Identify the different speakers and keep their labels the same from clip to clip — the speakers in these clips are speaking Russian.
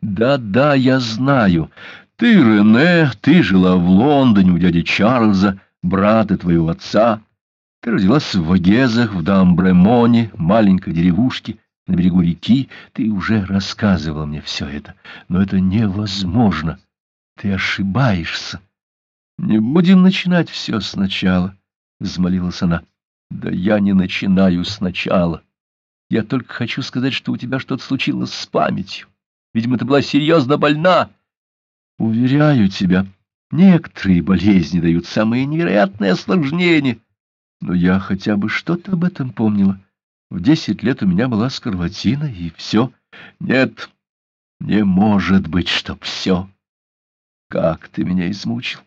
Speaker 1: Да-да, я знаю. Ты, Рене, ты жила в Лондоне у дяди Чарльза, брата твоего отца. Ты родилась в Вагезах, в Дамбремоне, маленькой деревушке на берегу реки. Ты уже рассказывала мне все это, но это невозможно. Ты ошибаешься. Не будем начинать все сначала, — взмолилась она. Да я не начинаю сначала. Я только хочу сказать, что у тебя что-то случилось с памятью. Видимо, ты была серьезно больна. Уверяю тебя, некоторые болезни дают самые невероятные осложнения. Но я хотя бы что-то об этом помнила. В десять лет у меня была скарлатина, и все. Нет, не может быть, чтоб все. Как ты меня измучил.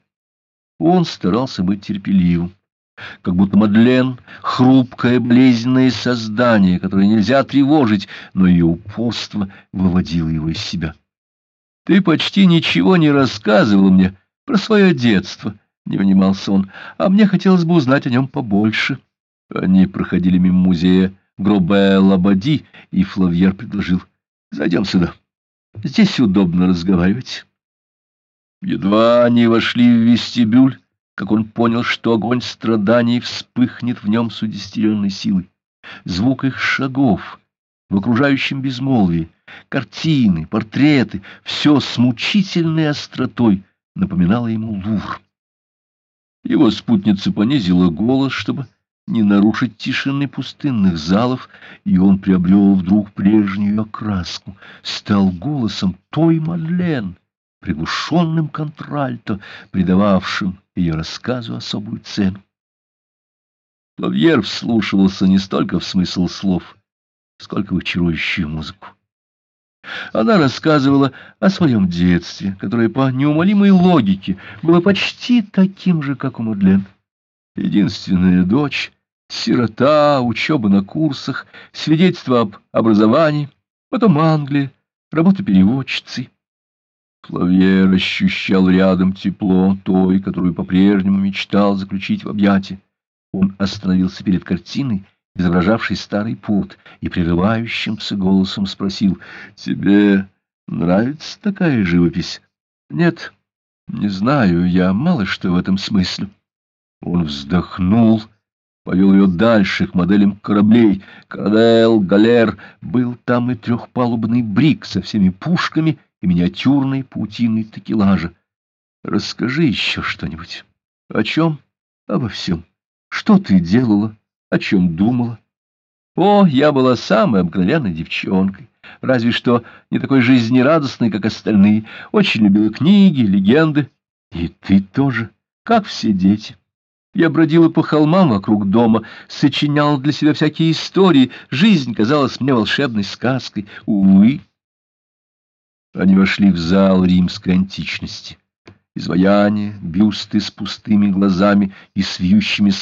Speaker 1: Он старался быть терпеливым как будто Мадлен — хрупкое болезненное создание, которое нельзя тревожить, но ее упорство выводило его из себя. — Ты почти ничего не рассказывал мне про свое детство, — не унимался он, — а мне хотелось бы узнать о нем побольше. Они проходили мимо музея Гробе-Лабади, и Флавьер предложил. — Зайдем сюда. Здесь удобно разговаривать. Едва они вошли в вестибюль, как он понял, что огонь страданий вспыхнет в нем с удестеренной силой. Звук их шагов в окружающем безмолвии, картины, портреты — все с мучительной остротой напоминало ему Лувр. Его спутница понизила голос, чтобы не нарушить тишины пустынных залов, и он приобрел вдруг прежнюю окраску, стал голосом той Мадлен, приглушенным контральто, придававшим ее рассказу особую цену. Лавьер вслушивался не столько в смысл слов, сколько в их чарующую музыку. Она рассказывала о своем детстве, которое по неумолимой логике было почти таким же, как у Мадлен. Единственная дочь, сирота, учеба на курсах, свидетельство об образовании, потом Англия, работа переводчицей. Флавьер ощущал рядом тепло той, которую по-прежнему мечтал заключить в объятия. Он остановился перед картиной, изображавшей старый путь, и прерывающимся голосом спросил, «Тебе нравится такая живопись?» «Нет, не знаю, я мало что в этом смысле». Он вздохнул, повел ее дальше к моделям кораблей. Кадел, галер, был там и трехпалубный брик со всеми пушками — и миниатюрной паутиной такелажа. Расскажи еще что-нибудь. О чем? Обо всем. Что ты делала? О чем думала? О, я была самой обыкновенной девчонкой, разве что не такой жизнерадостной, как остальные. Очень любила книги, легенды. И ты тоже, как все дети. Я бродила по холмам вокруг дома, сочиняла для себя всякие истории. Жизнь казалась мне волшебной сказкой. Увы. Они вошли в зал римской античности. Изваяния, бюсты с пустыми глазами и с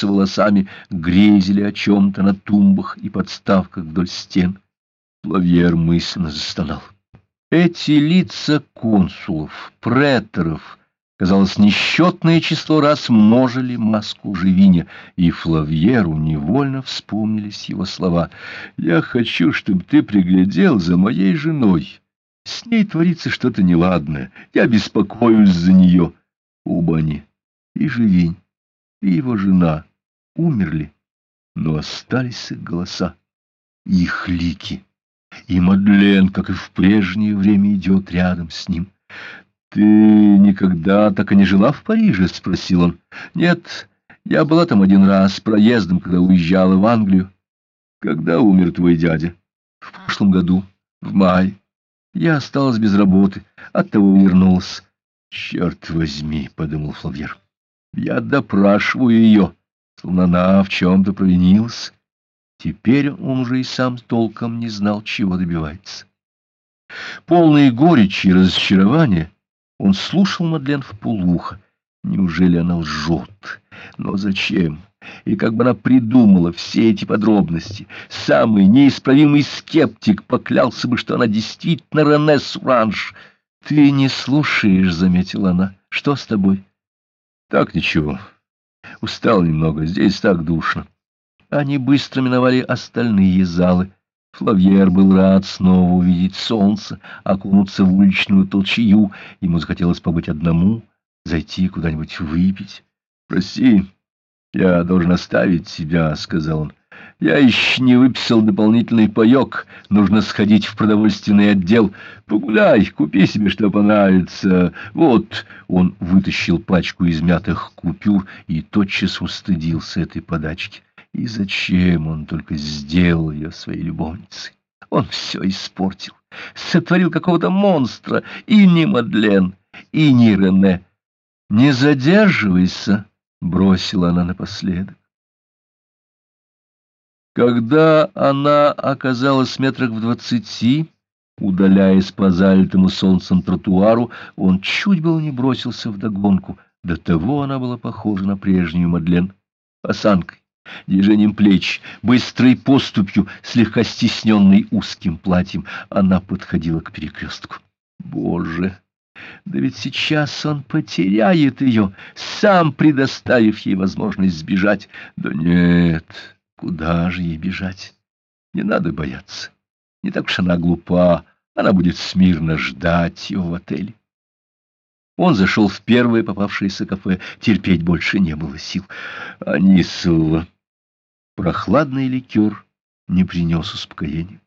Speaker 1: волосами грезили о чем-то на тумбах и подставках вдоль стен. Плавьер мысленно застонал. Эти лица консулов, преторов, казалось, несчетное число раз множили маску живиня, и Флавьеру невольно вспомнились его слова «Я хочу, чтобы ты приглядел за моей женой». С ней творится что-то неладное. Я беспокоюсь за нее. Оба они, и Живень, и его жена, умерли, но остались их голоса, их лики. И Мадлен, как и в прежнее время, идет рядом с ним. — Ты никогда так и не жила в Париже? — спросил он. — Нет, я была там один раз, проездом, когда уезжала в Англию. — Когда умер твой дядя? — В прошлом году, в мае. Я осталась без работы, оттого вернулась. Черт возьми, — подумал Флавьер, — я допрашиваю ее, словно она в чем-то провинилась. Теперь он уже и сам толком не знал, чего добивается. Полные горечи и разочарования он слушал Мадлен в полуха. Неужели она лжет? Но зачем? И как бы она придумала все эти подробности, самый неисправимый скептик поклялся бы, что она действительно Рене Суранж. — Ты не слушаешь, — заметила она. — Что с тобой? — Так ничего. Устал немного, здесь так душно. Они быстро миновали остальные залы. Флавьер был рад снова увидеть солнце, окунуться в уличную толчью. Ему захотелось побыть одному, зайти куда-нибудь выпить. — Прости, я должен оставить тебя, — сказал он. — Я еще не выписал дополнительный паек. Нужно сходить в продовольственный отдел. Погуляй, купи себе, что понравится. Вот, он вытащил пачку измятых купюр и тотчас устыдился этой подачки. И зачем он только сделал ее своей любовницей? Он все испортил, сотворил какого-то монстра, и не Мадлен, и не Рене. «Не задерживайся», — бросила она напоследок. Когда она оказалась метрах в двадцати, удаляясь по залитому солнцем тротуару, он чуть было не бросился вдогонку. До того она была похожа на прежнюю Мадлен, осанкой движением плеч, быстрой поступью, слегка стесненной узким платьем, она подходила к перекрестку. Боже! Да ведь сейчас он потеряет ее, сам предоставив ей возможность сбежать. Да нет, куда же ей бежать? Не надо бояться. Не так уж она глупа, она будет смирно ждать его в отеле. Он зашел в первое попавшееся кафе, терпеть больше не было сил. Анисова. Прохладный ликер не принес успокоения.